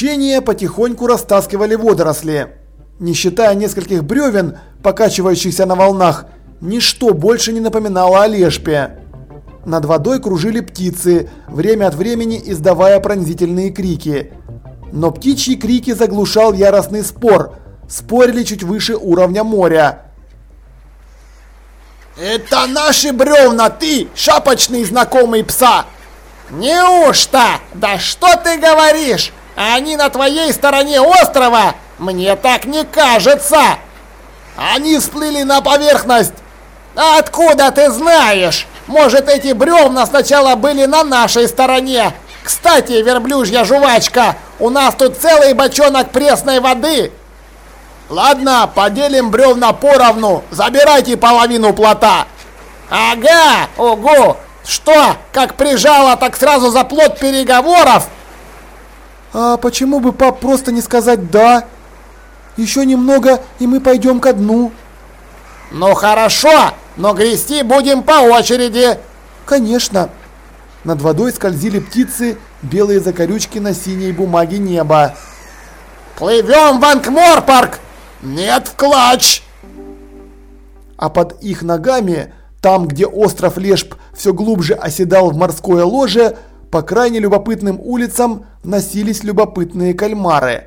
Течение потихоньку растаскивали водоросли. Не считая нескольких бревен, покачивающихся на волнах, ничто больше не напоминало о лешпе. Над водой кружили птицы, время от времени издавая пронзительные крики. Но птичьи крики заглушал яростный спор. Спорили чуть выше уровня моря. «Это наши бревна, ты, шапочный знакомый пса!» «Неужто? Да что ты говоришь? Они на твоей стороне острова? Мне так не кажется!» «Они всплыли на поверхность!» «Откуда ты знаешь? Может, эти бревна сначала были на нашей стороне? Кстати, верблюжья жвачка, у нас тут целый бочонок пресной воды!» «Ладно, поделим бревна поровну, забирайте половину плота!» «Ага, ого! Что, как прижало, так сразу за плод переговоров?» «А почему бы, пап, просто не сказать «да»? Еще немного, и мы пойдем ко дну». «Ну хорошо, но грести будем по очереди!» «Конечно!» Над водой скользили птицы, белые закорючки на синей бумаге неба. «Плывем в Анкморпарк!» «Нет, в клатч!» А под их ногами, там, где остров Лешп все глубже оседал в морское ложе, по крайне любопытным улицам носились любопытные кальмары.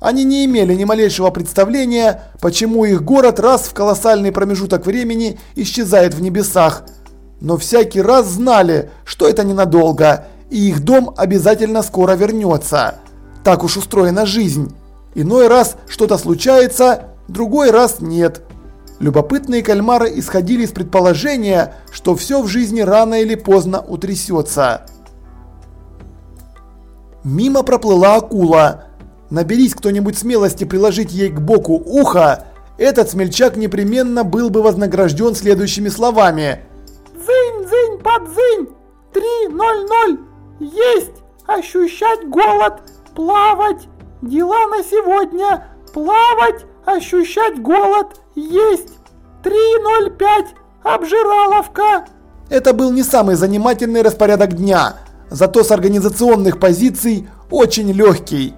Они не имели ни малейшего представления, почему их город раз в колоссальный промежуток времени исчезает в небесах. Но всякий раз знали, что это ненадолго, и их дом обязательно скоро вернется. Так уж устроена жизнь. Иной раз что-то случается, другой раз нет. Любопытные кальмары исходили из предположения, что все в жизни рано или поздно утрясется. Мимо проплыла акула. Наберись кто-нибудь смелости приложить ей к боку ухо, этот смельчак непременно был бы вознагражден следующими словами. «Дзынь-дзынь, подзынь! Три ноль ноль! Есть! Ощущать голод! Плавать! Дела на сегодня! Плавать! Ощущать голод! Есть! Три ноль пять! Обжираловка!» Это был не самый занимательный распорядок дня, зато с организационных позиций очень легкий.